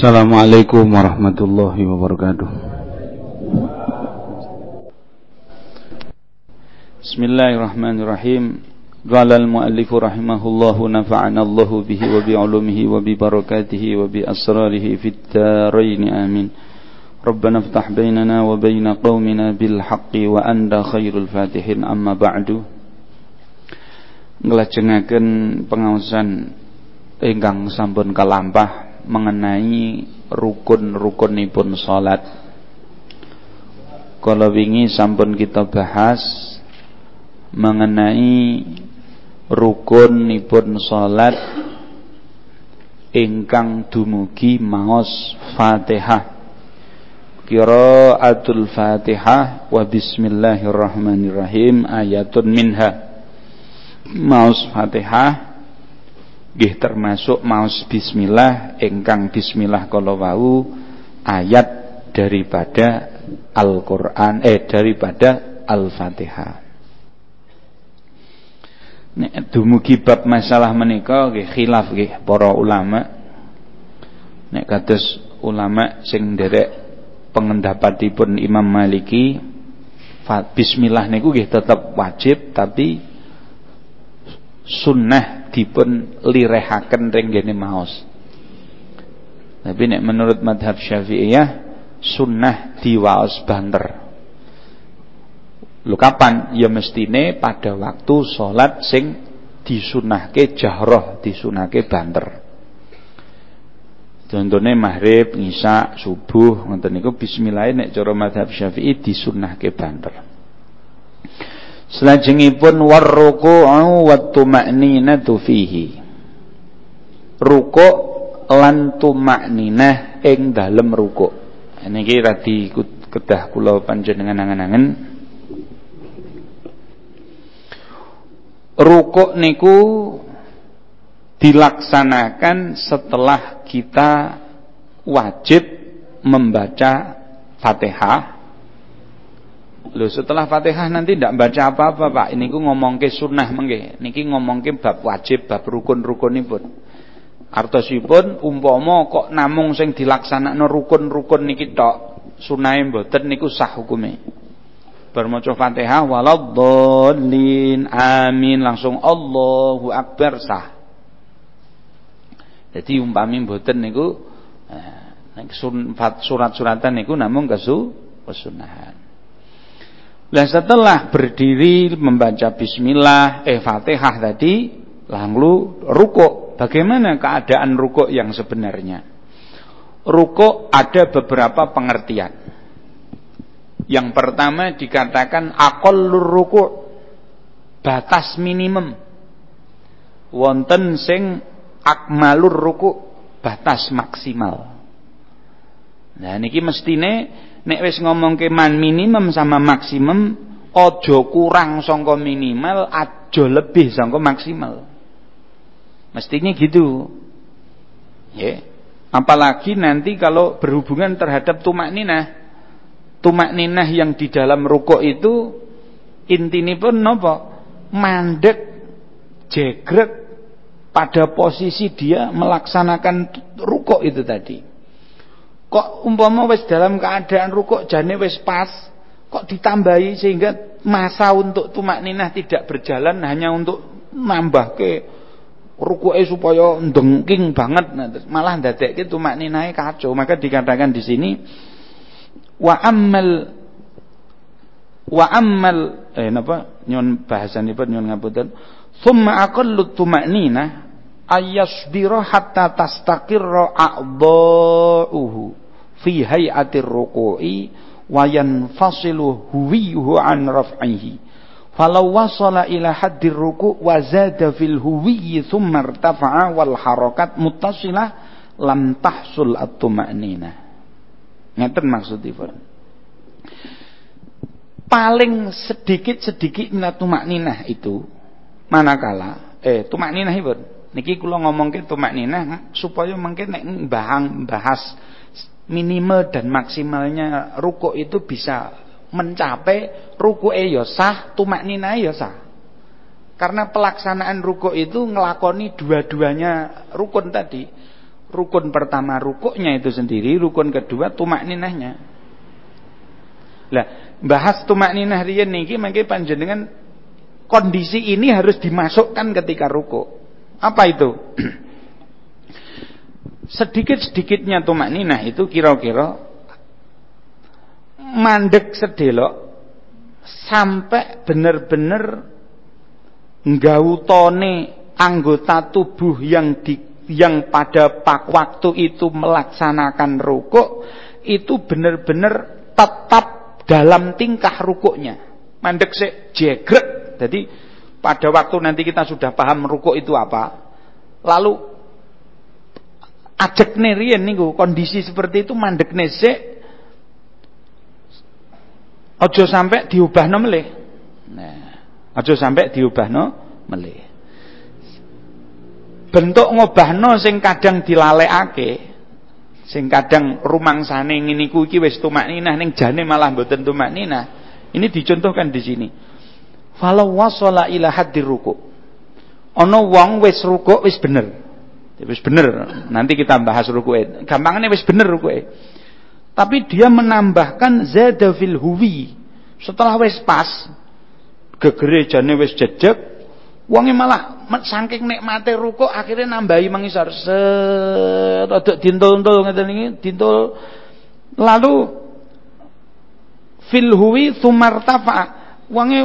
Assalamualaikum warahmatullahi wabarakatuh. Bismillahirrahmanirrahim. Qala al-muallif rahimahullahu nafa'ana Allahu bihi wa bi 'ulumihi wa bi wa bi asrarihi fit dharain amin. Rabbana iftah bainana wa bain qaumina bil haqqi wa anta khairul fatihin amma ba'du. Nglajengaken pengaosan ingkang sampun kalampah mengenai rukun-rukunipun salat. Kalau wingi sampun kita bahas mengenai rukunipun salat ingkang dumugi maos Fatihah. Qiraatul Fatihah wa bismillahirrahmanirrahim ayatun minha. Maos Fatihah nggih termasuk maos bismillah ingkang bismillah kala wau ayat daripada Al-Qur'an eh daripada Al-Fatihah. Nek dumugi bab masalah menika nggih khilaf nggih para ulama. Nek kados ulama sing nderek pengendapatipun Imam Maliki bismillah niku nggih tetep wajib tapi sunnah dipun lirehaken ring gene maos. Tapi nek menurut madhab Syafi'iyah sunnah diwaos banter. Lu kapan? Ya mestine pada waktu salat sing disunahke jahroh, disunahke banter. Contohnya maghrib, ngisa, subuh, ngoten niku bismillah nek cara madhab Syafi'i disunahke banter. Selajengipun warruku'u wattuma'ninatu fihi. Rukuk lan tumakninah ing dalem rukuk. Niki radi kedah kula panjenengan angen-angen. Rukuk niku dilaksanakan setelah kita wajib membaca Fatihah Loh setelah Fatihah nanti tidak baca apa-apa Pak. Ini ku ngomongke sunnah mengke. Niki ngomongke bab wajib, bab rukun-rukunipun. Artosipun umpama kok namung sing dilaksanakno rukun-rukun niki tok, sunahe mboten niku sah hukume. Bar maca Fatihah waladdallin amin langsung Allahu akbar sah. Jadi umpami mboten niku eh, surat-suratan niku namung kesu kesunahan. Lah setelah berdiri membaca bismillah, eh Fatihah tadi, lalu rukuk. Bagaimana keadaan rukuk yang sebenarnya? Rukuk ada beberapa pengertian. Yang pertama dikatakan aqallur rukuk, batas minimum. Wonten sing akmalur rukuk, batas maksimal. Nah niki mestine nek wis ngomongke man minimum sama maksimum ojo kurang sangka minimal aja lebih sangka maksimal. Mestinya gitu. Ya. Apalagi nanti kalau berhubungan terhadap tumak ninah. Tumak ninah yang di dalam rukuk itu pun nopo? Mandek jegrek pada posisi dia melaksanakan rukuk itu tadi Kok umpama wis dalam keadaan rukuk jane wis pas, kok ditambahi sehingga masa untuk tumak ninah tidak berjalan hanya untuk nambah ke rukuke supaya ndengking banget. Nah, malah ndadekke tumak ninahe kacau. Maka dikatakan di sini wa ammal wa ammal eh napa? Nyon bahasanipun nyon ngapunten. Thumma aqallu tumakninah ayasbira hatta tastaqirra a'dha'uhu fi hayatir ruku'i wa yanfasilu huwiyuhu an raf'ihi. Falau wasala ila haddir ruku' wa zada fil huwiyyi thumma irtafa'a wal harakat muttasilah lam tahsul at-tuma'ninah ngeten maksudipun paling sedikit-sedikit tumak ninah itu manakala eh tumak ninah ibu niki kula ngomongke tumak ninah supaya mungkin nek bahang bahas minimal dan maksimalnya ruku itu bisa mencapai ruku ya sah, tumak nina ya sah. Karena pelaksanaan ruku itu ngelakoni dua-duanya rukun tadi. Rukun pertama rukuknya itu sendiri, rukun kedua tumak ninahnya. Lah, bahas tumak ninah riyen niki mangke panjenengan kondisi ini harus dimasukkan ketika rukuk. Apa itu? Sedikit-sedikitnya tumak ninah itu kira-kira mandek sedelok sampai benar-benar nggautone anggota tubuh yang di yang pada pak waktu itu melaksanakan rukuk itu benar-benar tetap dalam tingkah rukuknya. Mandek se jegrek. Jadi pada waktu nanti kita sudah paham rukuk itu apa, lalu ajek nerian niku kondisi seperti itu mandek nese ojo sampai diubah melih. Nah, sampai diubah no melih. Bentuk ngobahno sing kadang dilalekake sing kadang rumangsane ngene iku iki wis tumakninah ning jane malah mboten tumakninah ini dicontohkan di sini. Falau wasala ila haddir ruku. Ana wong wis rukuk wis bener wis bener. Nanti kita bahas rukuke gampangane wis bener rukuke tapi dia menambahkan zada fil huwi. Setelah wis pas gegere jane wis jejeg Wonge malah saking nikmate ruko akhirnya nambahi mengisar set rada dintul-untul ngeten iki dintul. Lalu fil huwi sumartafa wonge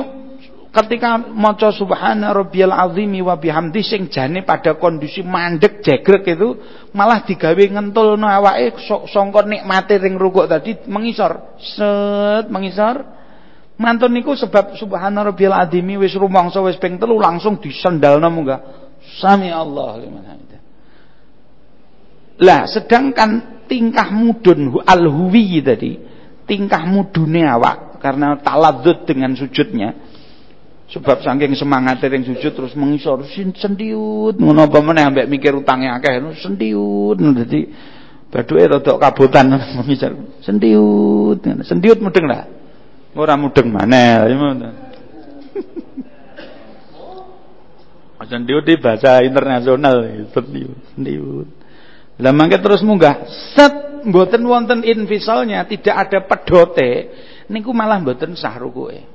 ketika maca subhana rabbiyal azimi wa bihamdi sing jane pada kondisi mandek jegrek itu malah digawe ngentulno awake sangka nikmate ring rukuk tadi mengisor set mengisor Mantun niku sebab subhana rabbiyal adimi wis rumangsa wis ping telu langsung disendalno munggah. Sami Allah liman. Lah sedangkan tingkah mudun al-huwi tadi, tingkah mudune awak karena taladzud dengan sujudnya. Sebab saking semangat yang sujud terus mengisor sendiut ngono ambek mikir utange akeh sendiut dadi baduke rada kabutan mengisor sendiut sendiut mudeng lah Ora mudeng maneh. Aja di bahasa internasional sendiut, sendiut. Lah terus munggah set mboten wonten invisalnya, tidak ada pedote, niku malah mboten sah rukuke.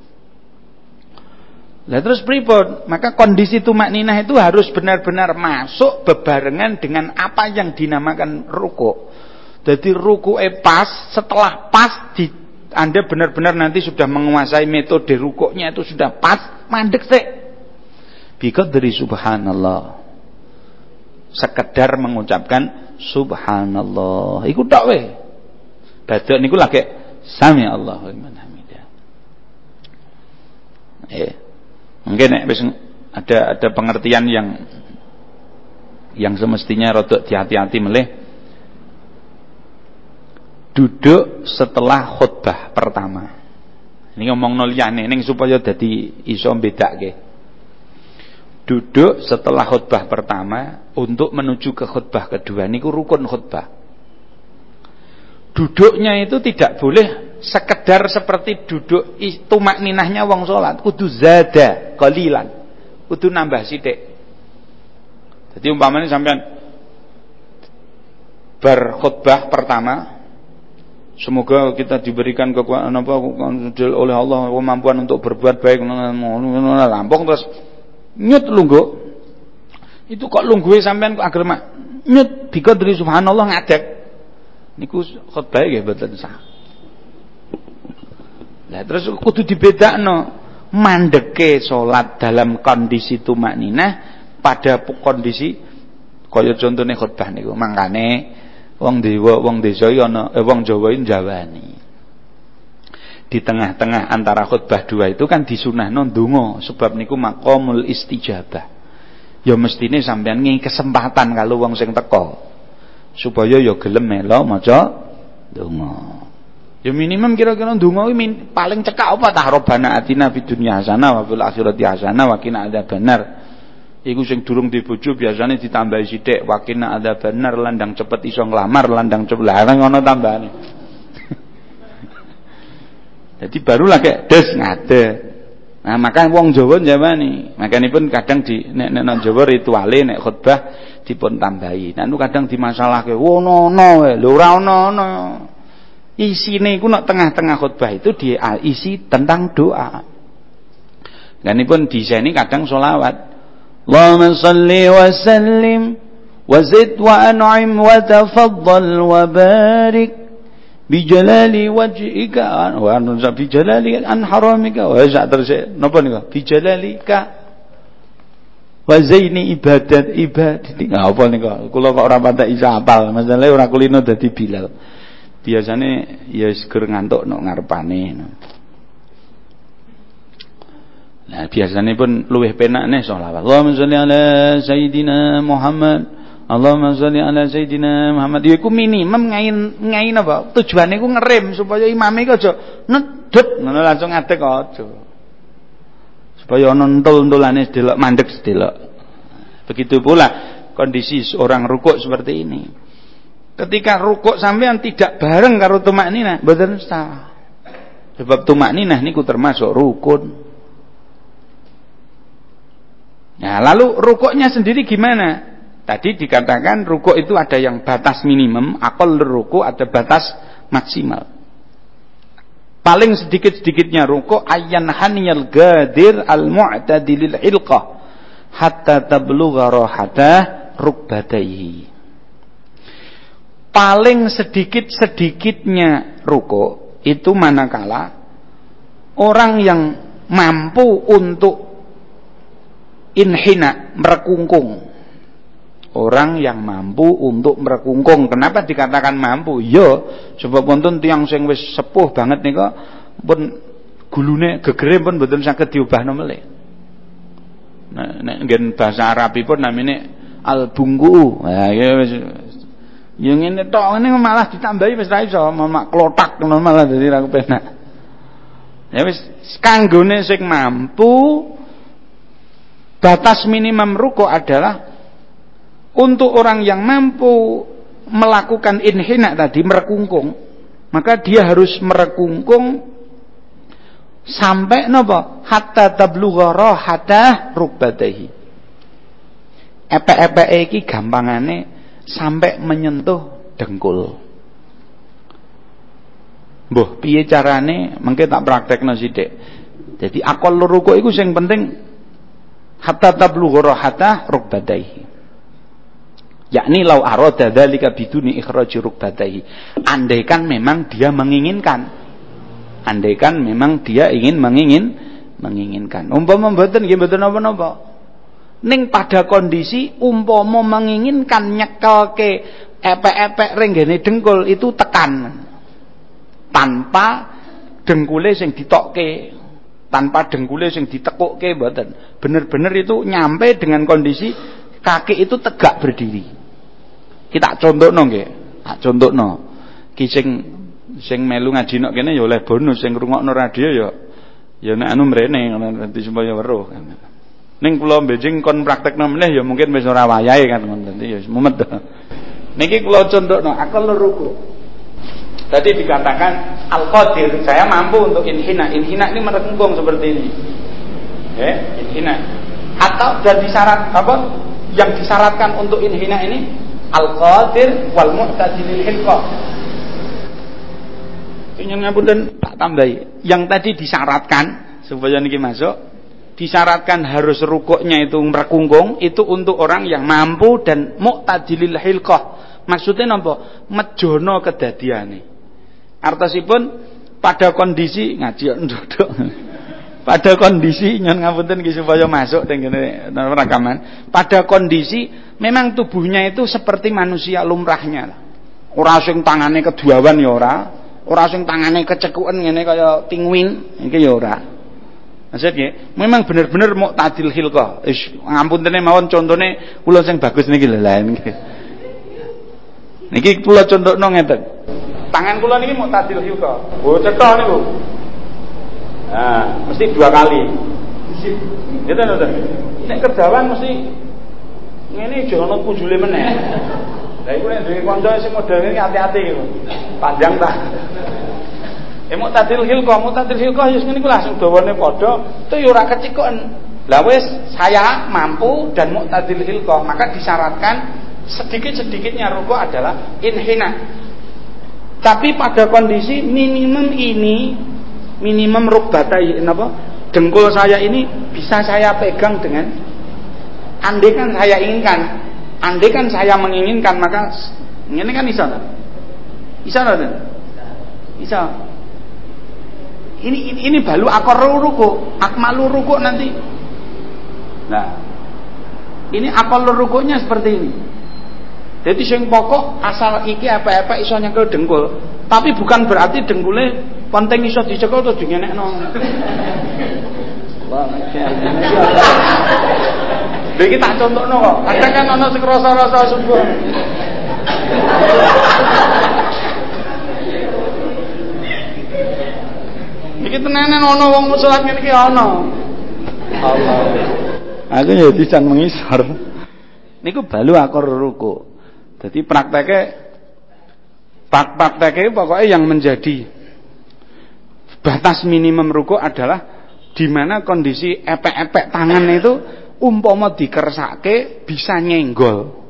Lah terus pripun? Maka kondisi tumak ninah itu harus benar-benar masuk bebarengan dengan apa yang dinamakan ruku. Jadi ruku pas, setelah pas di anda benar-benar nanti sudah menguasai metode rukuknya itu sudah pas, mandek sih. dari subhanallah. Sekedar mengucapkan subhanallah. Iku tok weh. Dadak niku lagi sami Allah. Eh. Mungkin ada ada pengertian yang yang semestinya rodok hati-hati meleh duduk setelah khutbah pertama. Ini ngomong nol liyane ning supaya dadi iso bedake. Duduk setelah khutbah pertama untuk menuju ke khutbah kedua niku rukun khutbah. Duduknya itu tidak boleh sekedar seperti duduk tumak ninahnya wong salat, kudu zada qalilan. Kudu nambah sithik. Jadi umpamanya sampean berkhutbah pertama Semoga kita diberikan kekuatan apa oleh Allah kemampuan untuk berbuat baik lampung terus nyut lungguh. Itu kok lungguhe sampean kok agar mak nyut dari subhanallah ngadeg. Niku khotbah nggih mboten sah. Lah terus kudu dibedakno mandeke salat dalam kondisi tumakninah pada kondisi kaya contohnya khutbah niku mangkane Wong dewa, wong desa ana eh, wong Jawa njawani. Di tengah-tengah antara khutbah dua itu kan disunahno ndonga sebab niku maqamul istijabah. Ya mestine sampean ngi kesempatan kalau wong sing teko supaya ya gelem melo maca donga. Ya minimum kira-kira donga kuwi paling cekak apa tah robana atina fid dunya hasanah wa fil akhirati hasanah wa qina adzabannar. Iku sing durung dibojo biasane ditambahi sithik wakina ada bener landang cepet iso nglamar landang cepet larang ngono tambahane. Jadi baru lagi des ngade. Nah, maka wong Jawa njawani. Makanipun kadang di nek nek Jawa rituale nek khutbah dipun tambahi. Nah, kadang dimasalahke, "Ono ono wae, lho ora ono ono." Isine iku nek tengah-tengah khutbah itu dia isi tentang doa. Ganipun diseni kadang solawat. Allahumma salli wa sallim wa zid wa an'im wa tafaddal wa barik bijalali wajhika wa anza bijalali an haramika. Wa sak terus napa niku? Bijalalika wa zaini ibadat ibadati. Apa niku? Kula kok ora patek isa apal. Masalahe ora kulino dadi bilal biasane ya seger ngantuk nok ngarepane Nah, biasanya pun luwih penak nih sholawat. Allahumma sholli ala Sayyidina Muhammad Allahumma sholli ala Sayyidina Muhammad. Ya iku minimum ngain ngain apa? Tujuane iku ngerem supaya imame iku aja nedhet ngono langsung ngadeg aja. Supaya ana entul-entulane sedelok mandek sedelok. Begitu pula kondisi seorang rukuk seperti ini. Ketika rukuk sampean tidak bareng karo tumak nina, mboten salah. Sebab tumak nina niku termasuk rukun. Nah, lalu rukuknya sendiri gimana? Tadi dikatakan ruku itu ada yang batas minimum, akal ruku ada batas maksimal. Paling sedikit-sedikitnya ruku ayyan haniyal gadir al mu'tadilil ilqah hatta tablugha rahata rukbatayhi. Paling sedikit-sedikitnya ruku itu manakala orang yang mampu untuk inhina merekungkung orang yang mampu untuk merekungkung. Kenapa dikatakan mampu? Yo, sebab wonten tiang sing wis sepuh banget nika pun gulune gegere pun mboten saged diubahno melih. Nah, nek nggen bahasa Arabipun namine al-bungku. Nah, ya Ya ngene tok ngene malah ditambahi wis ra iso, mak klotak ngono malah dadi ra kepenak. Ya wis kanggone sing mampu batas minimum ruko adalah untuk orang yang mampu melakukan inhina tadi merekungkung, maka dia harus merekungkung sampai nopo hatta tablugha rahata rukbatahi. Epe-epe iki gampangane sampai menyentuh dengkul. Mbah piye carane? Mengke tak praktekno sithik. Jadi akal ruku iku sing penting hatta tablugha rahata rukbatahi yakni lau arada dzalika biduni ikhraji rukbatahi andaikan memang dia menginginkan. Andaikan memang dia ingin mengingin menginginkan. Umpama mboten nggih mboten napa-napa ning pada kondisi umpama menginginkan nyekelke epek-epek renggene dengkul itu tekan tanpa dengkule sing ditokke tanpa dengkule sing ditekukke mboten bener-bener itu nyampe dengan kondisi kaki itu tegak berdiri kita contohno nggih. Tak contohno. Ki sing sing melu ngaji nok kene ya oleh bonus sing ngrungokno radio ya ya nek anu mrene dadi supaya weruh. Ning kula Beijing kon praktekno meneh ya mungkin wis ora wayahe kan dadi ya mumet. Niki kula contohno akal ruku. Tadi dikatakan al-qadir, saya mampu untuk inhina. Inhina ini merekungkung seperti ini. Ya, inhina. Atau dan disyarat apa? Yang disyaratkan untuk inhina ini Al-Qadir wal Mu'tadilil Hilqah. Ingin ngapunten tak tambahi. Yang tadi disyaratkan supaya niki masuk, disyaratkan harus rukuknya itu merekungkung itu untuk orang yang mampu dan mu'tadilil hilqah. Maksudnya napa? Mejono kedadiane. Artosipun pada kondisi ngaji ndodok. pada kondisi nyon ngapunten nggih supaya masuk teng rekaman. Pada kondisi memang tubuhnya itu seperti manusia lumrahnya. Ora sing tangane keduawan ya ora, ora sing tangane kecekuken ngene kaya pinguin, iki ya ora. Maksudnya, memang bener-bener mau tadil hilqah. Is ngapuntene mawon contone kula sing bagus niki lah niki. Niki kula contohno ngeten. Tangan kula niki mau tadil hilqah. Oh, cetha niku. Nah, mesti dua kali. Gitu lho. Nek kerjawan mesti ngene jangan ono kunjule meneh. Lah iku nek duwe kanca sing model ngene hati-hati iku. Panjang ta. Eh mu'tadil hilqah, mu'tadil hilqah ya ngene iku langsung dawane padha, itu ya ora kecikoken. Lah wis saya mampu dan mu'tadil hilqah, maka disyaratkan sedikit-sedikitnya ruku adalah inhina. Tapi pada kondisi minimum ini minimum rukbatai apa? Dengkul saya ini bisa saya pegang dengan andai kan saya inginkan, andai kan saya menginginkan maka ini kan bisa. Bisa kan? Ini, ini ini balu akor ruku, akmalu ruku nanti. Nah, ini akal rukunya seperti ini. Jadi sing pokok asal iki apa-apa iso nyekel dengkul. Tapi bukan berarti dengkule penting iso dicekel terus dingenekno. Wah, Lha tak contohno kok. Kadang kan ana sing rasa-rasa subuh. Iki tenanan ana wong salat ngene iki ana. Allah. Aku ya disan mengisor. Niku balu akor ruku. Jadi prakteknya prakteknya pokoknya yang menjadi batas minimum ruku adalah di mana kondisi epek-epek tangan itu umpama dikersake bisa nyenggol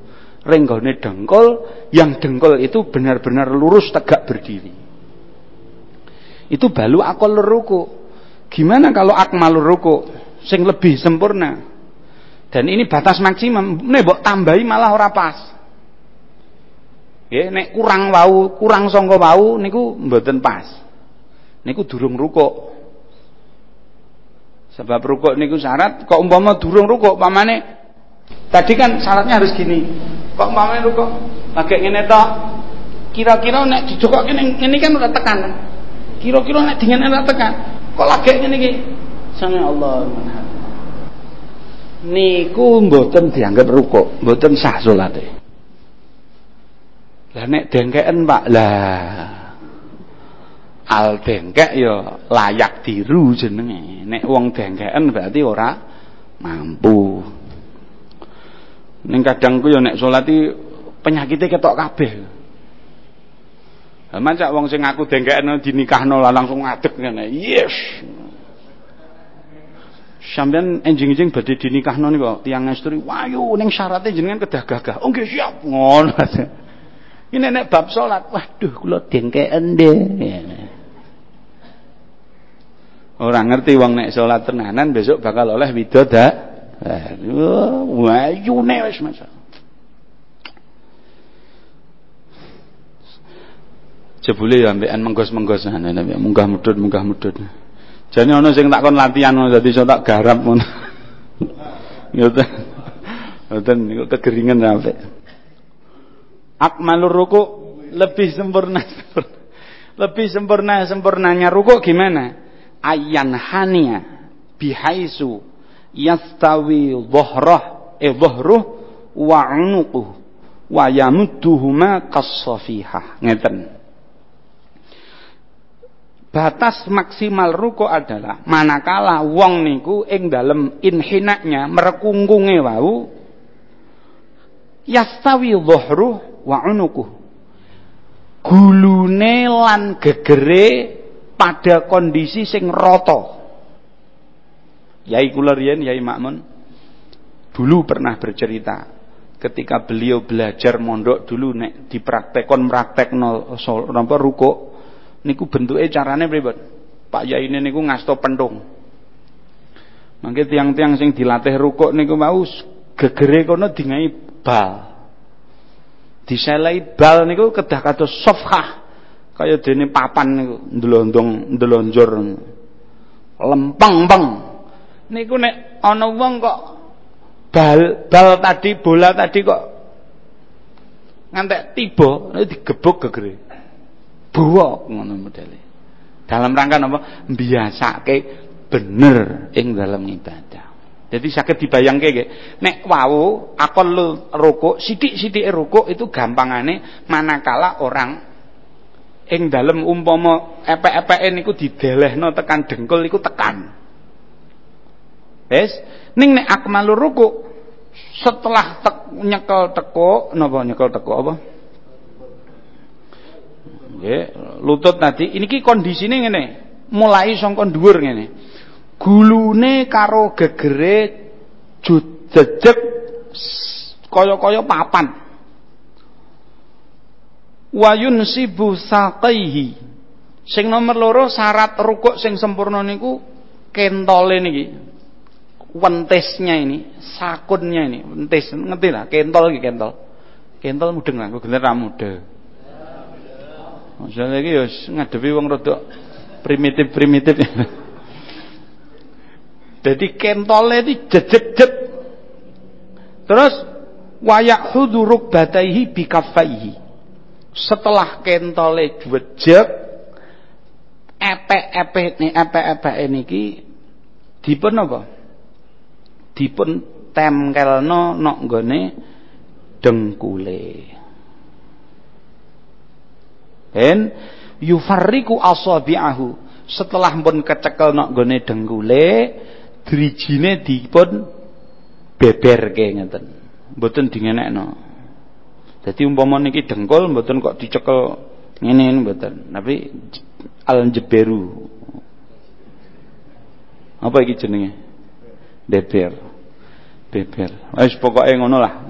renggone dengkul yang dengkul itu benar-benar lurus tegak berdiri itu balu akal ruku. Gimana kalau akmal ruku? Sing lebih sempurna. Dan ini batas maksimum. Nek mbok tambahi malah ora pas. Ya nek kurang wau kurang sangka wau niku mboten pas. Niku durung ruku Sebab rukuk niku syarat, kok umpama durung rukuk pamane tadi kan syaratnya harus gini. Kok umpamane rukuk? Lagi ngene tok. Kira-kira nek dijokokke ini kan udah tekan. Kira-kira nek dingin ora tekan. Kok lagi ngene iki? Sami Allah Niku mboten dianggap rukuk, mboten sah salate. Lah nek dengkeken Pak, lah al dengkek ya layak diru jenenge nek wong dengkeken berarti ora mampu ning kadang ku ya nek salat iki penyakite ketok kabeh Macak wong sing ngaku dengkeken dinikahno lah langsung ngadeg ngene. Yes. Sampeyan enjing-enjing badhe dinikahno niku tiyang istri, wayu ning syaratnya jenengan kedah gagah. Oh nggih siap ngono. Ini nek bab salat, waduh kula dengkeken deh. Orang ngerti wong nek salat tenanan besok bakal oleh widoda. Wayune wis masa. Jebule ya ambekan menggos-menggos nabi munggah mudhun munggah mudhun. Jane ana sing tak kon latihan dadi iso tak garap ngono. Ngoten. Ngoten niku kegeringan sampe. Akmalur ruku lebih sempurna. lebih sempurna sempurnanya ruku gimana? ayan hania bihaisu yastawi dhahrah eh dhahruh wa unuquh wa yamudduhuma kasafihah ngeten batas maksimal ruko adalah manakala wong niku ing dalem inhinaknya merekungkunge wau yastawi dhahruh wa unuquh gulune lan gegere pada kondisi sing roto. Yai kula Yai Makmun dulu pernah bercerita ketika beliau belajar mondok dulu nek dipraktekon praktekno napa ruko niku bentuke carane pripun? Pak Yai ini niku ngasto pentung mangke tiang-tiang sing dilatih ruko niku mau gegere kono dingai bal. Diselai bal niku kedah kados sofhah. Kaya dene papan niku ndlondong ndlonjor. Lempeng-peng. Niku nek ana wong kok bal bal tadi bola tadi kok ngantek tiba digebuk gegere bawa ngono modele dalam rangka apa biasake bener ing dalam ibadah jadi sakit dibayangke nggih nek wau akon rukuk sithik-sithike rukuk itu gampangane manakala orang ing dalem umpama epek-epeke niku didelehno tekan dengkul iku tekan. Wis, ning nek akmalur ruku setelah tek, nyekel teko napa nyekel teko apa? Nggih, lutut ini ki kondisine ngene. Mulai saka dhuwur ngene. Gulune karo gegere jejeg kaya-kaya papan. Wayun sibu saqaihi. Sing nomor loro syarat rukuk sing sempurna niku kentole niki. Wentisnya ini, sakunnya ini, wentis ngerti lah, kentol iki kentol. Kentol mudeng lah, gener ra mudeng. Maksudnya iki ya ngadepi wong rada primitif-primitif. Jadi kentolnya itu jejet-jet. Terus wayak huduruk bataihi bikafaihi. Setelah kentolnya jejek, epek-epek nih epek-epek niki dipun apa? Dipun tempelno nok nggone dengkule. Dan yufarriku asabi'ahu. Setelah pun kecekel nok gone dengkule, drijine dipun beberke ngeten. Mboten dingenekno. Dadi umpama niki dengkul mboten kok dicekel ngene mboten, tapi al jeberu. Apa iki jenenge? Beber. Beber. Wis pokoke ngono lah.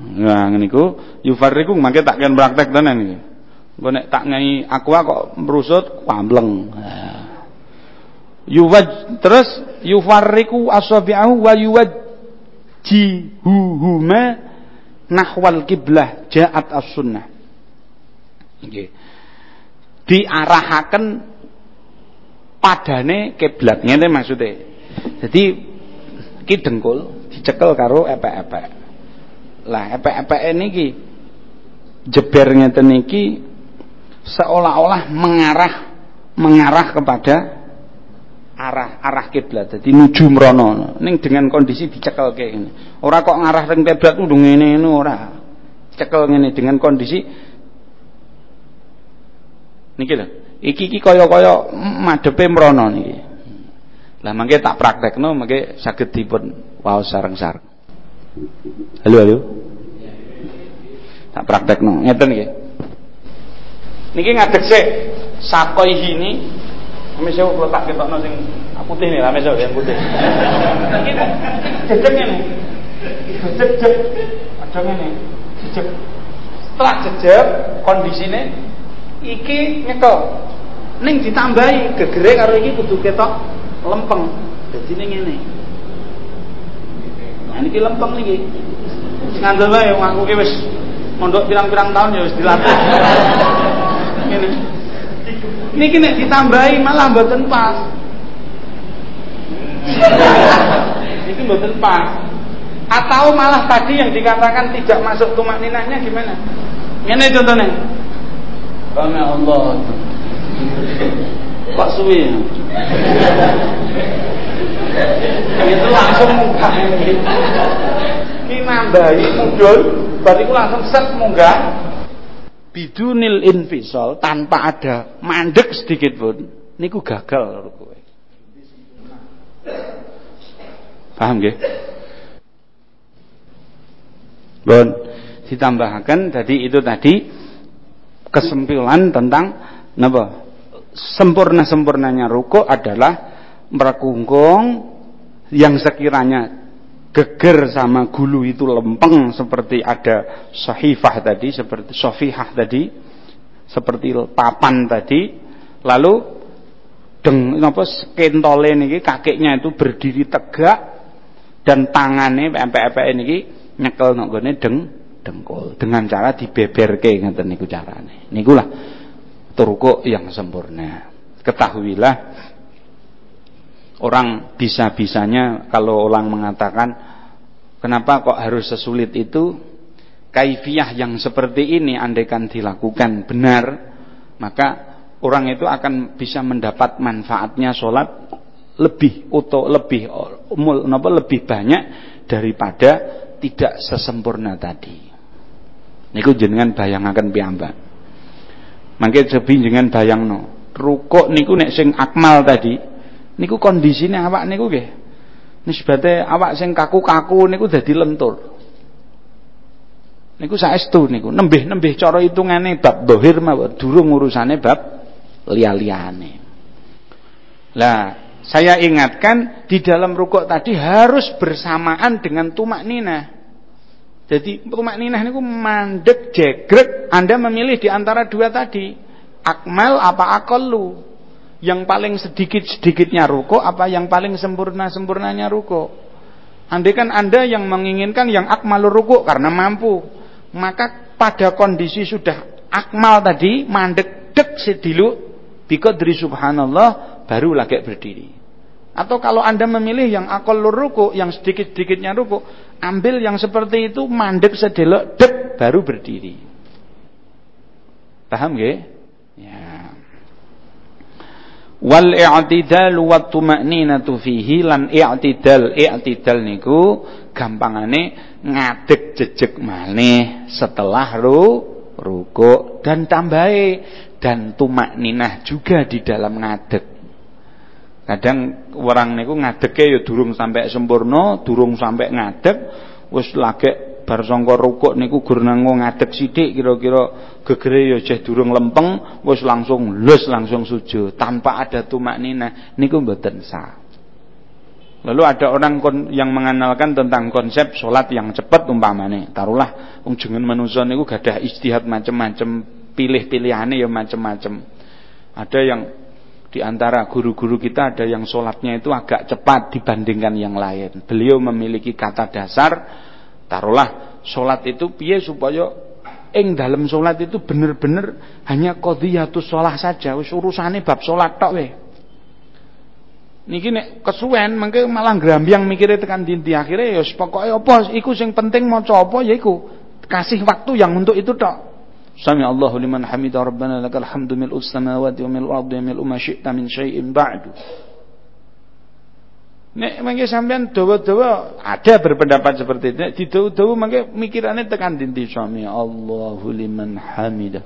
Nah niku yufarriku mangke tak ken praktek tenan iki. Engko nek tak ngai aqua kok merusut pambleng. Yuwaj terus yufarriku asabi'ahu wa yuwajjihuhuma nahwal kiblah ja'at as-sunnah. Nggih. Diarahaken padane kiblat ngene maksude. Jadi ki dengkul dicekel karo epek-epek. Lah epek-epek niki jeber ngeten niki seolah-olah mengarah mengarah kepada arah arah kiblat. Jadi nuju mrono. Ning dengan kondisi dicekel kayak gini. Ora kok ngarah ring kiblat kudu ngene ngono ora. Cekel ngene dengan kondisi niki lho. Iki iki kaya-kaya madepe mrono niki. Lah mangke tak praktekno mangke saged dipun waos sareng-sareng. Halo halo. Tak praktekno. Ngeten nggih. Niki ngadeg sik sakoi ini mesok kula tak ketokno sing putih nih lah mesok yang putih. Niki jejeg ngene. Jejeg. Ada ngene. Jejeg. Setelah jejeg kondisine iki nyekel. Ning ditambahi gegere karo iki kudu ketok lempeng. Dadi ning ngene. Nah niki lempeng niki. Ngandel wae aku ki wis mondok pirang-pirang tahun ya wis dilatih. Ngene. Niki nek ditambahi malah mboten pas. Niki mboten pas. Atau malah tadi yang dikatakan tidak masuk tumak ninahnya gimana? Ngene contohnya. Karena Allah. Kok suwi? Itu langsung munggah ini nambahi mudul bariku langsung set munggah. Bidunil infisol tanpa ada mandek sedikit pun niku gagal kowe. Paham nggih? Bon, ditambahkan tadi itu tadi kesimpulan tentang napa? Sempurna-sempurnanya ruko adalah merekungkung yang sekiranya geger sama gulu itu lempeng seperti ada sahifah tadi seperti sofihah tadi seperti papan tadi lalu deng apa kentole niki kakeknya itu berdiri tegak dan tangannya empek-empek niki nyekel nggone deng dengkul dengan cara dibeberke ngeten niku carane. Niku lah turuk yang sempurna. Ketahuilah orang bisa-bisanya kalau orang mengatakan kenapa kok harus sesulit itu? Kaifiah yang seperti ini andaikan dilakukan benar maka orang itu akan bisa mendapat manfaatnya sholat lebih atau lebih napa lebih banyak daripada tidak sesempurna tadi. Niku jenengan bayangaken piyambak. Mangke sebi jenengan bayangno rukuk niku nek sing akmal tadi niku kondisine awak niku nggih nisbate awak sing kaku-kaku niku dadi lentur niku saestu niku nembih-nembih cara hitungane bab dohir mawon durung urusane bab liya-liyane lah saya ingatkan di dalam rukuk tadi harus bersamaan dengan tumak nina. Jadi tumak nina ini mandek jegrek. Anda memilih di antara dua tadi. Akmal apa lu? Yang paling sedikit-sedikitnya rukuk apa yang paling sempurna-sempurnanya rukuk? Andai kan Anda yang menginginkan yang akmal rukuk karena mampu. Maka pada kondisi sudah akmal tadi mandek dek sedilu biqadri subhanallah baru lagi berdiri. Atau kalau Anda memilih yang akal ruku, yang sedikit-sedikitnya ruku, ambil yang seperti itu mandek sedelok dek baru berdiri. Paham nggih? Wal i'tidal wa tuma'ninatu fihi lan i'tidal. I'tidal niku gampangane ngadeg jejeg maneh setelah ru ruku dan tambahi dan tumak ninah juga di dalam ngadeg. Kadang orang niku ngadeke ya durung sampai sempurna, durung sampai ngadeg, wis lagi bar sangka rukuk niku gur nango ngadeg sithik kira-kira gegere ya jeh durung lempeng, wis langsung lus langsung sujud tanpa ada tumak nina. Niku mboten sah. Lalu ada orang yang mengenalkan tentang konsep sholat yang cepat umpamane. Taruhlah wong jenengan manusa niku gadah istihad macam-macam, pilih-pilihane ya macam-macam. Ada yang di antara guru-guru kita ada yang sholatnya itu agak cepat dibandingkan yang lain. Beliau memiliki kata dasar, taruhlah sholat itu piye supaya ing dalam sholat itu benar-benar hanya qadiyatus sholat saja. Wis urusane bab sholat tok we. Niki nek kesuwen mengke malah grambyang mikire tekan dinti akhirnya ya pokoke apa iku sing penting maca apa ya iku kasih waktu yang untuk itu tok. Sami Allahu liman hamida rabbana lakal hamdu mil'us samawati wa mil'ul ardi wa mil'u ma syi'ta min syai'in ba'du. Nek mangke sampean dawa-dawa ada berpendapat seperti itu. Nek didawa-dawa mangke mikirane tekan dinti sami Allahu liman hamida.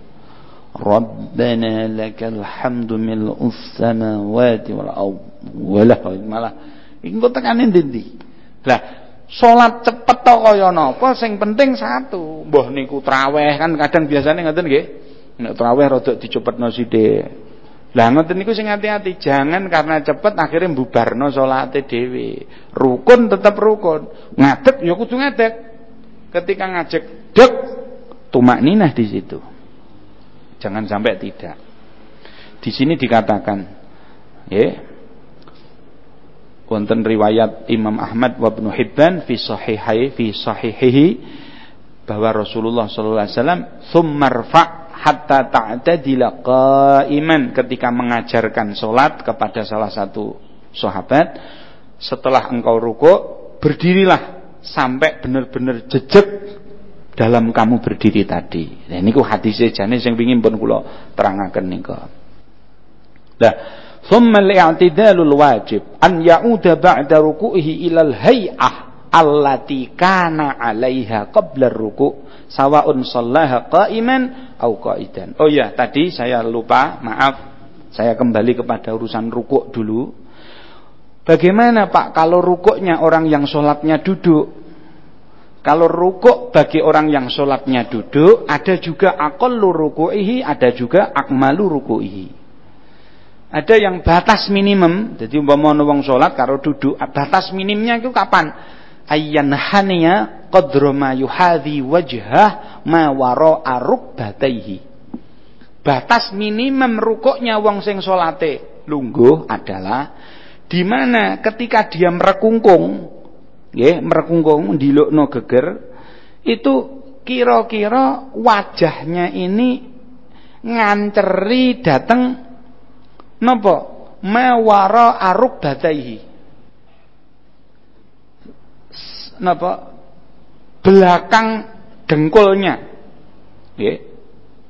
Rabbana lakal hamdu mil'us samawati wal ardi. Malah iku tekanin dinti. Lah Salat cepet to kaya napa sing penting satu. Mbah niku traweh kan kadang biasanya ngoten nggih. Nek traweh rada dicepetno sithik. Lah ngoten niku sing hati-hati, jangan karena cepet akhirnya bubarno salate dhewe. Rukun tetap rukun. Ngadeg ya kudu ngadeg. Ketika ngajek dek tumak ninah di situ. Jangan sampai tidak. Di sini dikatakan, ya, wonten riwayat Imam Ahmad wa Ibnu Hibban fi sahihai fi sahihihi bahwa Rasulullah sallallahu alaihi wasallam tsummarfa hatta ta'tadila qa'iman ketika mengajarkan solat kepada salah satu sahabat setelah engkau ruko berdirilah sampai benar-benar jejak dalam kamu berdiri tadi. Nah niku hadise jane sing pengin pun kula terangaken niku. Lah thumma al-i'tidalul wajib an ya'uda ba'da ruku'ihi ilal hay'ah allati kana 'alaiha qabla ruku' sawaun sallaha qa'iman au qa'idan. Oh ya, tadi saya lupa, maaf. Saya kembali kepada urusan rukuk dulu. Bagaimana Pak kalau rukuknya orang yang sholatnya duduk? Kalau rukuk bagi orang yang sholatnya duduk, ada juga aqallu ruku'ihi, ada juga akmalu ruku'ihi. Ada yang batas minimum, jadi umpama wong sholat karo duduk, batas minimnya itu kapan? Ayyan haniya qadra ma yuhadhi wajhah ma wara'a rukbataihi. Batas minimum rukuknya wong sing salate lungguh adalah di mana ketika dia merekungkung, nggih, merekungkung dilukno geger, itu kira-kira wajahnya ini nganceri dateng Napa? Mawara aruk bataihi. Napa? Belakang dengkulnya. Nggih.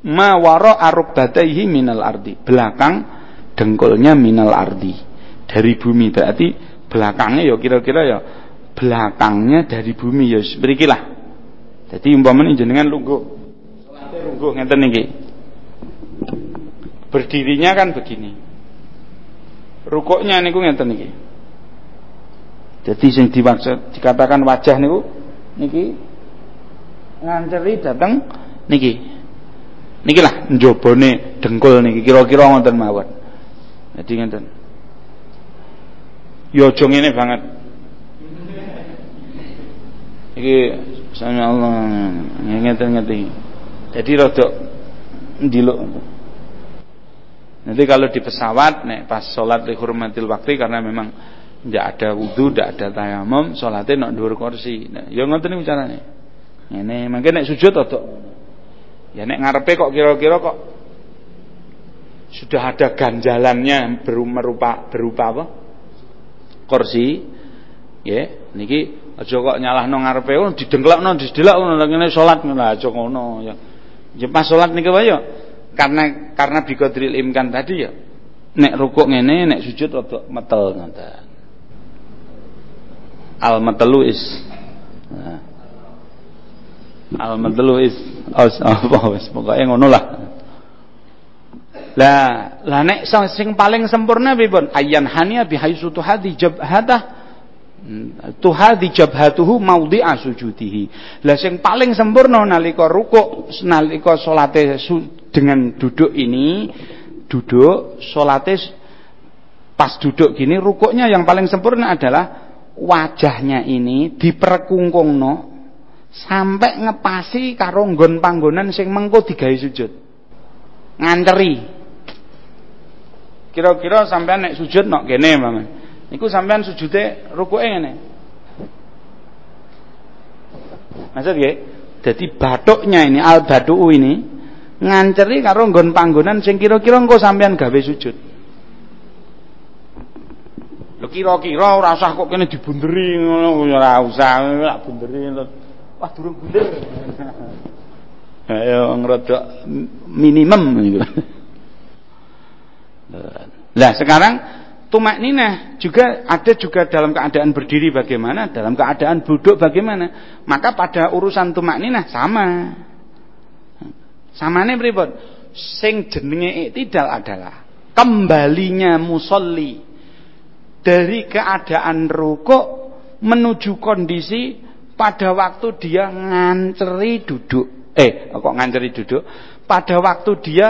Aruk bataihi minal ardi. Belakang dengkulnya minal ardi. Dari bumi berarti belakangnya ya kira-kira ya belakangnya dari bumi ya berikilah. Jadi umpamanya jenengan lungguh. Lungguh ngeten niki. Berdirinya kan begini. Rukuknya niku ngeten niki. Jadi sing diwaksud dikatakan wajah niku niki nganceri dateng niki. Niki lah njobone dengkul niki kira-kira ngoten mawon. Jadi ngoten. Yo aja ngene banget. Iki sama Allah ngeten-ngeten. Jadi rodok ndiluk. Nanti kalau di pesawat nek pas sholat dihormatil waktu karena memang tidak ada wudhu, tidak ada tayamum, sholatnya nak dua kursi. Nah, ya ngoten niku carane. Ini mungkin nek sujud atau ya nek ngarepe kok kira-kira kok sudah ada ganjalannya berupa berupa apa? Kursi. Ya, niki aja kok nyalahno ngarepe oh didengklekno didelok ngono ngene salat ngono aja ngono ya. Ya pas salat niki wae ya karena karena biqadril imkan tadi ya nek rukuk ngene nek sujud rada metel ngoten al matelu is nah. al matelu is os apa wis pokoke ngono lah. Lah lah nek sing paling sempurna pripun ayyan hania bihaisu tuhadi jabhatah tuhadi jabhatuhu maudhi'a sujudihi. Lah sing paling sempurna nalika rukuk nalika salate dengan duduk ini duduk salate pas duduk gini rukuknya yang paling sempurna adalah wajahnya ini diperkungkungno sampai ngepasi karo nggon panggonan sing mengko digawe sujud. Nganteri. Kira-kira sampean nek sujud nok kene, Mama. Niku sampean sujude rukuke ngene. Maksud nggih? Jadi batuknya ini al badu ini nganceri karo nggon panggonan sing kira-kira engko sampean gawe sujud. Kira-kira ora usah kok kene dibunderi ngono ora usah ora bunderi. Wah durung bunder. Ayo ngerodok minimum gitu. Lah sekarang Tumak nina juga ada juga dalam keadaan berdiri bagaimana, dalam keadaan duduk bagaimana. Maka pada urusan tumak nina sama. Samane pripun? Sing jenenge iktidal adalah kembalinya musolli dari keadaan rukuk menuju kondisi pada waktu dia nganceri duduk. Eh, kok nganceri duduk? Pada waktu dia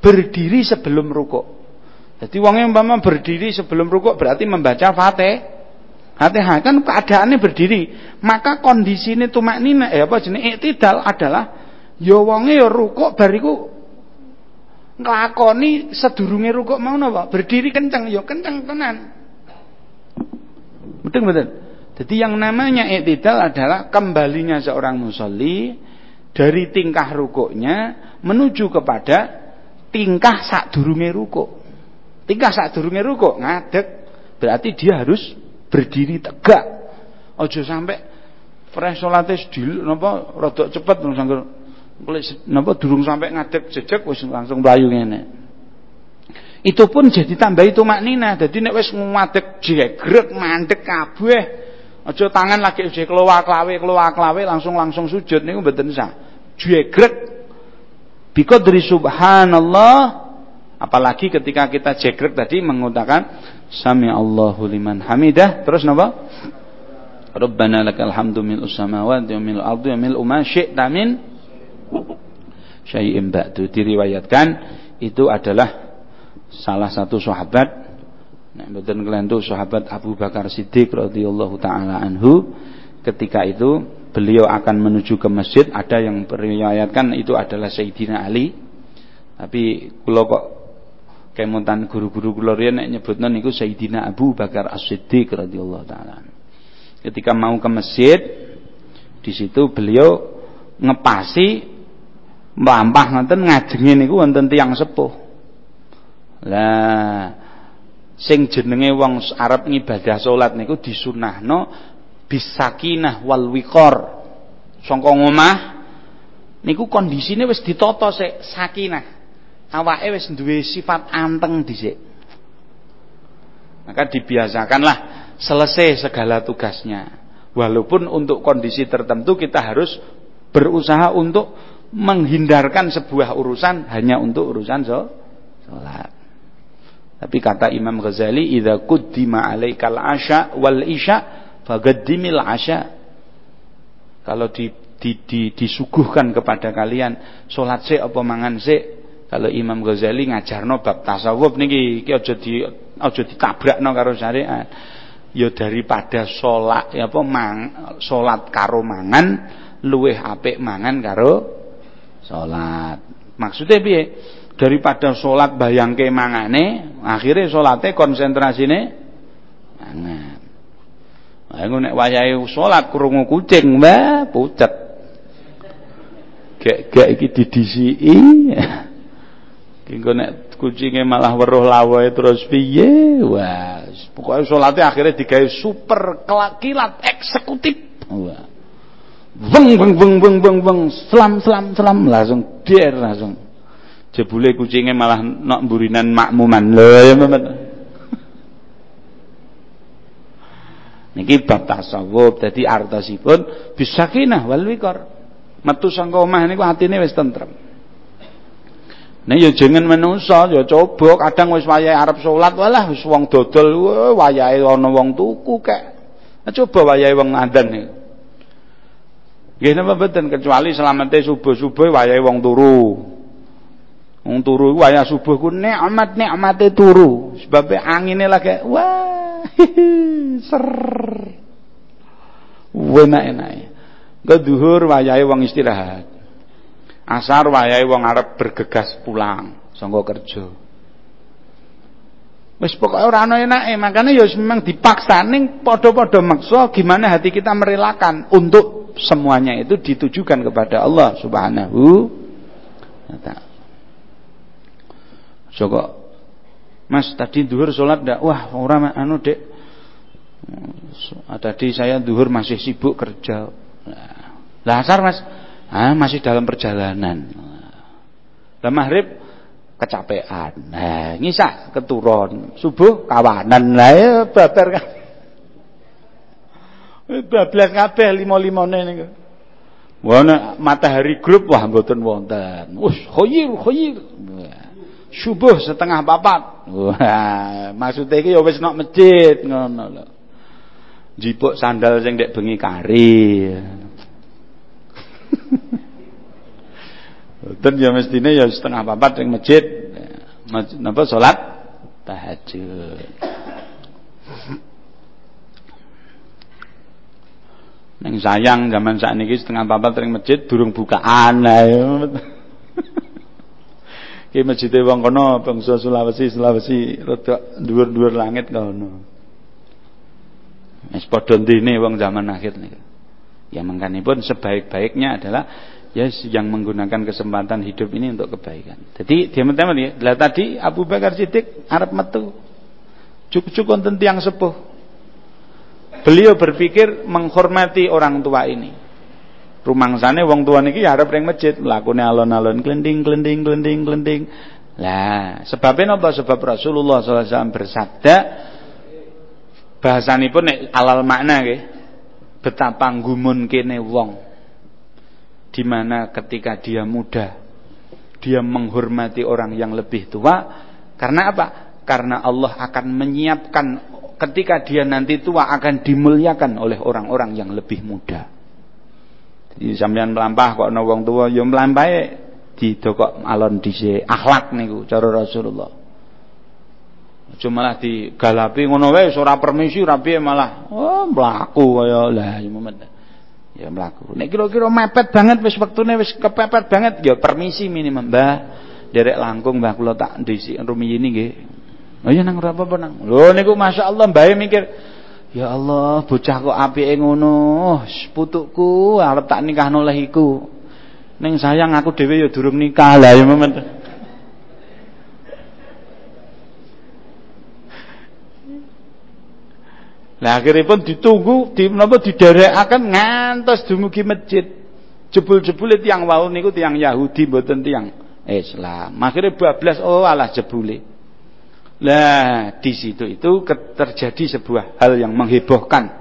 berdiri sebelum rukuk. Jadi wong umpama berdiri sebelum rukuk berarti membaca Fatih. Fatihah kan keadaannya berdiri. Maka kondisi ini tumak nina, eh apa jenis iktidal adalah ya wonge ya rukuk bariku nglakoni sedurunge rukuk mau napa? Berdiri kenceng ya kenceng tenan. Betul betul. Jadi yang namanya iktidal adalah kembalinya seorang musolli dari tingkah rukuknya menuju kepada tingkah sak durunge rukuk. Tingkah saat durunge rukuk ngadeg, berarti dia harus berdiri tegak. Ojo sampai fresh salate sedil napa rada cepet sangger napa durung sampai ngadeg jejeg wis langsung mlayu ngene. Itu pun jadi tambah itu maknina. Jadi nek wis ngadeg jegrek mandek kabeh. Aja tangan lagi uje keluar klawe keluar klawe langsung langsung sujud niku mboten sah. Jegrek Biqadri subhanallah Apalagi ketika kita jegrek tadi mengutakan Sami Allahu liman hamidah. Terus napa? Rabbana lakal hamdu mil samawati wa mil ardi wa mil ma syi'ta min syai'in ba'du. Diriwayatkan itu adalah salah satu sahabat nek mboten kelentu sahabat Abu Bakar Siddiq radhiyallahu taala anhu ketika itu beliau akan menuju ke masjid ada yang meriwayatkan itu adalah Sayyidina Ali tapi kalau kok kemutan guru-guru kula riyen nek nyebutna niku Sayyidina Abu Bakar As-Siddiq radhiyallahu taala. Ketika mau ke masjid di situ beliau ngepasi mlampah ngoten ngajenge niku wonten tiyang sepuh. Lah sing jenenge wong Arab ngibadah salat niku disunahno bisakinah wal wiqor. Sangka ngomah niku kondisine wis ditata sik sakinah awake wis duwe sifat anteng dhisik. Maka dibiasakanlah selesai segala tugasnya. Walaupun untuk kondisi tertentu kita harus berusaha untuk menghindarkan sebuah urusan hanya untuk urusan salat. Tapi kata Imam Ghazali, "Idza quddima 'alaikal 'asha wal isya fagaddimil 'asha." Kalau di di, di, disuguhkan kepada kalian salat sik apa mangan sik kalau Imam Ghazali ngajarno bab tasawuf niki iki aja di aja ditabrakno karo syariat. Ya daripada salat ya apa mang salat karo mangan luweh apik mangan karo salat maksudnya piye daripada salat bayangke mangane akhirnya salate konsentrasine mangan Aku nek wayahe salat krungu kucing, mbah, pucet. Gek-gek iki didisiki. Engko nek kucinge malah weruh lawahe terus piye? Wah, pokoke salate akhirnya digawe super kilat eksekutif. Wah. Weng weng weng weng weng weng selam selam selam langsung der langsung. Jebule kucinge malah nok mburinan makmuman. Ya Niki bab tasawuf dadi artosipun bisakinah wal wikor. Metu saka omah niku atine wis tentrem. Nek ya jengen menungso ya coba kadang wis wayahe arep salat walah wis wong dodol wayahe ana wong tuku kek. Nah, coba wayahe wong adzan niku. Nggih napa kecuali selamate subuh-subuh wayahe wong turu. Wong turu wayah subuh ku nikmat nikmate turu. Sebab angine lagi wah ser. Enak-enak. Ke duhur wayahe wong istirahat. Asar wayahe wong arep bergegas pulang saka kerja. Wis pokoke ora ana enake, makane ya memang dipaksa ning padha-padha maksa gimana hati kita merelakan untuk semuanya itu ditujukan kepada Allah Subhanahu wa taala. Coba Mas tadi duhur sholat dah wah orang anu dek tadi saya duhur masih sibuk kerja. Lah asar mas. Ah, masih dalam perjalanan. Lah maghrib kecapean. Nah ngisa keturun. Subuh kawanan. Lah ya babar kan. Bablas kabeh lima-limane niku Wah matahari grup wah mboten wonten. Wis khoyir khoyir. Subuh setengah papat. Wah, maksudnya iki ya wis nok masjid ngono lho. Jipuk sandal sing dek bengi kari. Dan ya mestine ya setengah papat ring masjid. Napa salat tahajud. Neng sayang zaman saat ini setengah papat ring masjid durung bukaan ya. Ki masjid wong kono bangsa Sulawesi Sulawesi rada dhuwur-dhuwur langit kono. Wis padha ndene wong zaman akhir niku. Ya mangkanipun sebaik-baiknya adalah ya yang menggunakan kesempatan hidup ini untuk kebaikan. Jadi dia teman ya, lah tadi Abu Bakar Siddiq arep metu. Cukup-cukup tentang tiang sepuh. Beliau berpikir menghormati orang tua ini. Rumangsane wong tua niki ya arep ring masjid, lakune alon-alon glending glending glending glending. Lah, sebabnya apa? Sebab Rasulullah SAW bersabda bahasanipun nek alal makna nggih betapa gumun kene wong di mana ketika dia muda dia menghormati orang yang lebih tua karena apa? Karena Allah akan menyiapkan ketika dia nanti tua akan dimuliakan oleh orang-orang yang lebih muda. Jadi sampean melampah kok ana wong tua ya mlampahe didokok alon dhisik akhlak niku cara Rasulullah. Aja malah digalapi ngono wae ora permisi ora malah oh mlaku kaya lah ya. Ya mlaku. Nek kira-kira mepet banget wis wektune wis kepepet banget ya permisi minimum Mbah. Derek langkung Mbah kula tak ndhisik rumiyini nggih. Oh ya nang ora apa-apa nang. Lho niku masyaallah mbahe mikir Ya Allah, bocah kok apike ngono. Putukku arep tak nikahno leh. Ning sayang aku dhewe ya durung nikah lah ya Muhammad. Lah akhiripun ditunggu di menapa diderekaken ngantos dumugi masjid. Jebul-jebule tiang wau niku tiang Yahudi mboten tiang Islam. Akhirnya bablas oh alah jebule. Lah di situ itu terjadi sebuah hal yang menghebohkan.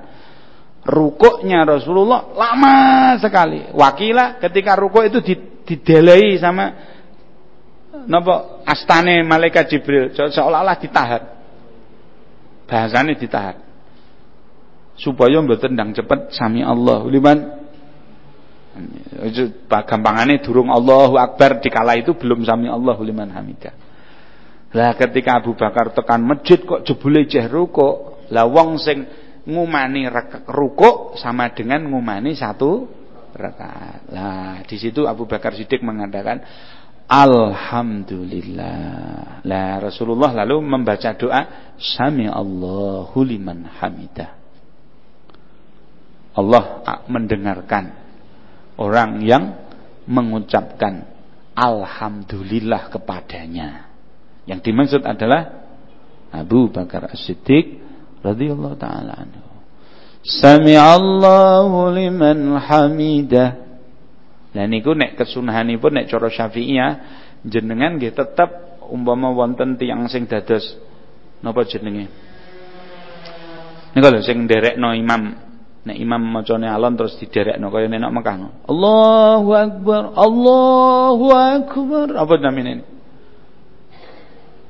Rukuknya Rasulullah lama sekali. Wakilah ketika rukuk itu didelai sama napa astane malaikat Jibril seolah-olah ditahan. Bahasanya ditahan supaya mboten ndang cepet sami Allah liman Gampangannya durung Allahu Akbar dikala itu belum sami Allahu liman hamidah. Lah ketika Abu Bakar tekan masjid kok jebule jeh ruko. Lah wong sing ngumani ruko sama dengan ngumani satu rakaat. Lah di situ Abu Bakar Siddiq mengatakan Alhamdulillah. Lah Rasulullah lalu membaca doa Sami Allahu liman hamidah. Allah mendengarkan orang yang mengucapkan Alhamdulillah kepadanya. Yang dimaksud adalah Abu Bakar As-Siddiq radhiyallahu taala anhu. Sami Allahu liman hamidah Nah niku nek kesunahanipun nek cara Syafi'iyah jenengan nggih tetep umpama wonten tiyang sing dados napa jenenge. Niku lho sing nderekno imam nek imam macane alon terus diderekno kaya nek Mekah. Allahu akbar, Allahu akbar. Apa namine?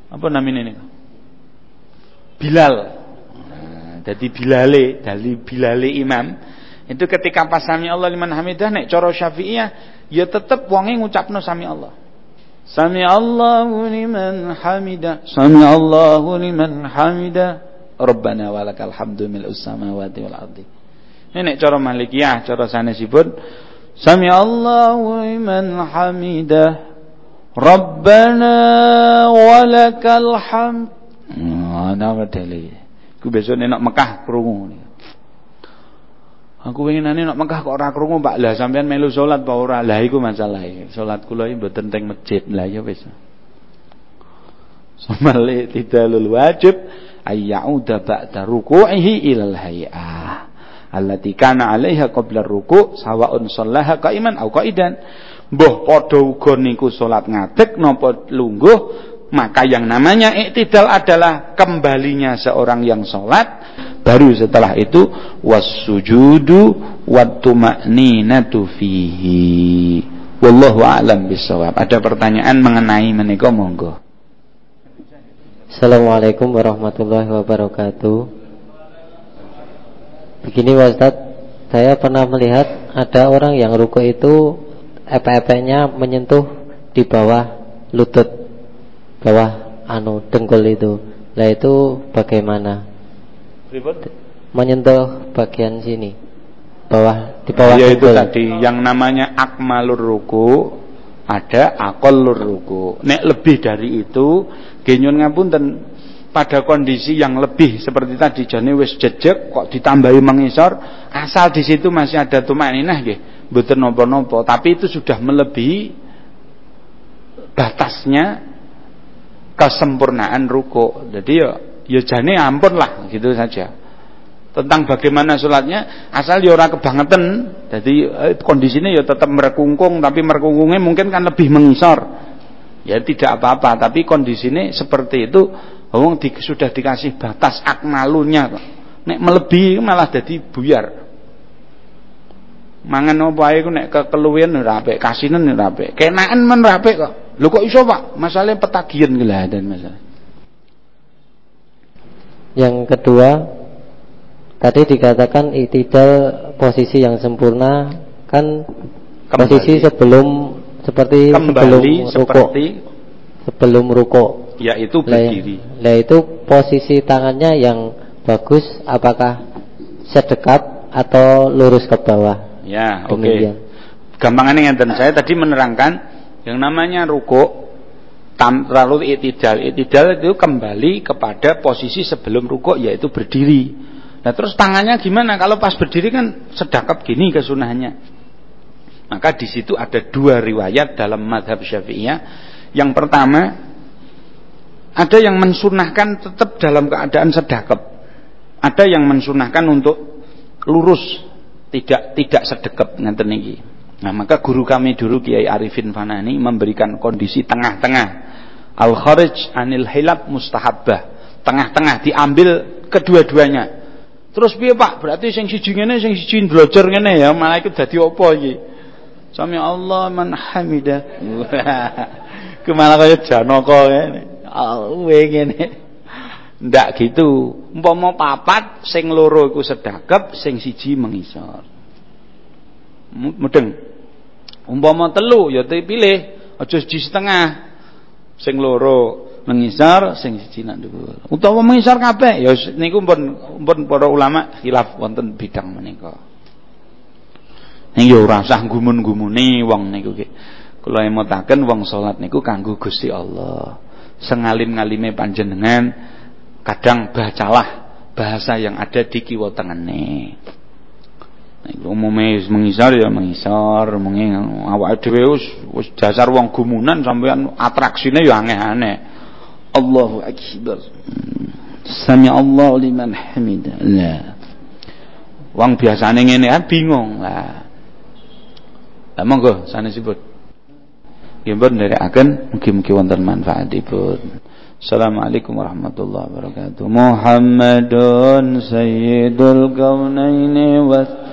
Apa namine niku? Bilal. Nah, jadi Bilale, dari Bilale imam itu ketika pas sami Allah liman hamidah nek cara Syafi'iyah ya tetep wonge ngucapno sami Allah. Sami Allahu liman hamidah. Sami Allahu liman hamidah. Rabbana walakal hamdu mil samawati wal ardi. Ini cara Malikiyah, cara sanesipun Sami Allahu liman hamidah. Rabbana walakal hamd. Nah, nama dele. Ku besok nek Mekah krungu. Aku pengen nani nak Mekah kok ora krungu Pak. Lah sampean melu salat apa ora? Lah iku masalahe. Salat kula iki mboten teng masjid. Lah ya wis. Sumali tidalul wajib ayyauda ba'da ruku'ihi ilal hay'ah allati kana 'alaiha qabla ruku' sawa'un shallaha qa'iman au qa'idan. Mbah padha uga niku salat ngadeg napa lungguh? Maka yang namanya iktidal adalah kembalinya seorang yang sholat baru setelah itu wasujudu wattuma'ninatu fihi. Wallahu a'lam bisawab ada pertanyaan mengenai menika monggo. Assalamualaikum warahmatullahi wabarakatuh. Begini Ustaz. Saya pernah melihat ada orang yang ruku itu Epe-epenya menyentuh di bawah lutut bawah anu dengkul itu. Lah itu bagaimana? Menyentuh bagian sini. Bawah di bawah Ya itu tadi yang namanya akmalur ruku ada akolur ruku. Nek lebih dari itu genyun ngapunten pada kondisi yang lebih seperti tadi jane wis jejek kok ditambahi mengisor asal di situ masih ada tumaninah nggih mboten napa-napa tapi itu sudah melebihi batasnya kesempurnaan ruku. Jadi ya ya jane ampun lah gitu saja. Tentang bagaimana sholatnya asal ya ora kebangetan. Jadi eh, kondisinya ya tetap merekungkung tapi merekungkungnya mungkin kan lebih mengisor. Ya tidak apa-apa, tapi kondisinya seperti itu wong di, sudah dikasih batas akmalunya Nek melebihi malah jadi buyar. Mangan apa ae ku nek kekeluwen ora apik, kasinen ora apik. Kenaan men ora apik kok. Lho kok iso Pak? Masalahnya petagihan dan masalah. Yang kedua, tadi dikatakan itidal posisi yang sempurna kan Kembali. posisi sebelum seperti Kembali sebelum seperti sebelum ruko. Yaitu berdiri. Nah, itu posisi tangannya yang bagus apakah sedekat atau lurus ke bawah? Ya, oke. Okay. Gampangannya yang saya tadi menerangkan yang namanya ruko lalu itidal. Itidal itu kembali kepada posisi sebelum ruko yaitu berdiri. Nah terus tangannya gimana? Kalau pas berdiri kan sedakap gini kesunahnya. Maka di situ ada dua riwayat dalam madhab syafi'iyah. Yang pertama ada yang mensunahkan tetap dalam keadaan sedakap. Ada yang mensunahkan untuk lurus, tidak tidak sedekap nanti niki. Nah, maka guru kami dulu Kiai Arifin Fanani memberikan kondisi tengah-tengah. Al kharij anil hilab mustahabbah. Tengah-tengah diambil kedua-duanya. Terus piye Pak? Berarti sing siji ngene sing siji belajar ngene ya, malah iku dadi apa iki? Sami Allah man hamida. Ke mana kaya Janaka ngene. Awe ngene. Ndak gitu. Umpama papat sing loro iku sedakep, sing siji mengisor. Mudeng. Umpama telu ya pilih, aja siji setengah. Sing loro mengisar sing siji nak dhuwur. Utawa mengisar kabeh ya niku pun pun para ulama khilaf wonten bidang menika. Ning ya ora usah gumun-gumuni wong niku ki. Kula emutaken wong salat niku kanggo Gusti Allah. Sengalim-ngalime panjenengan kadang bacalah bahasa yang ada di kiwa tengene. Nek umume mengisar ya mengisar, mengi awake dhewe wis wis dasar wong gumunan sampean atraksine ya aneh-aneh. Allahu akbar. Sami Allah liman hamidah. Lah. Wong biasane ngene ah bingung lah. Lah monggo sanesipun. Nggih pun nderekaken mugi-mugi wonten manfaatipun. Assalamualaikum warahmatullahi wabarakatuh. Muhammadun sayyidul kaunaini was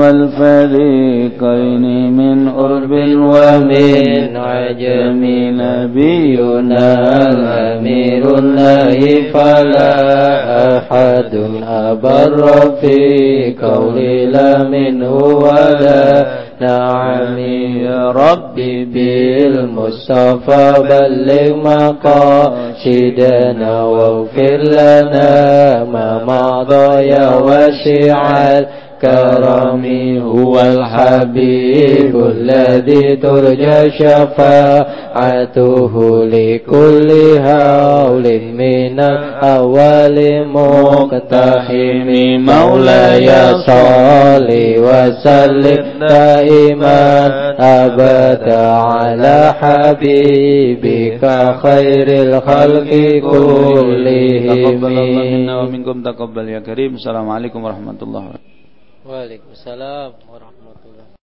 والفريقين من أرب ومن عجم نبينا الأمير الله فلا أحد أبر في قول لا منه ولا نعم يا ربي بالمصطفى بلغ مقاصدنا واغفر لنا ما مضى يا واسع كرمي هو الحبيب الذي ترجى شفاعته لكل هول من أول مقتحم. مولاي صل وسلم دائما أبدا على حبيبك خير الخلق كلهم. تقبل الله منا ومنكم تقبل يا كريم. السلام عليكم ورحمة الله وبركاته. Waalaikumsalam warahmatullahi